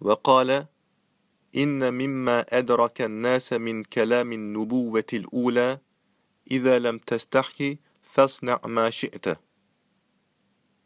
وقال إن مما أدرك الناس من كلام النبوة الأولى إذا لم تستحي فاصنع ما شئت.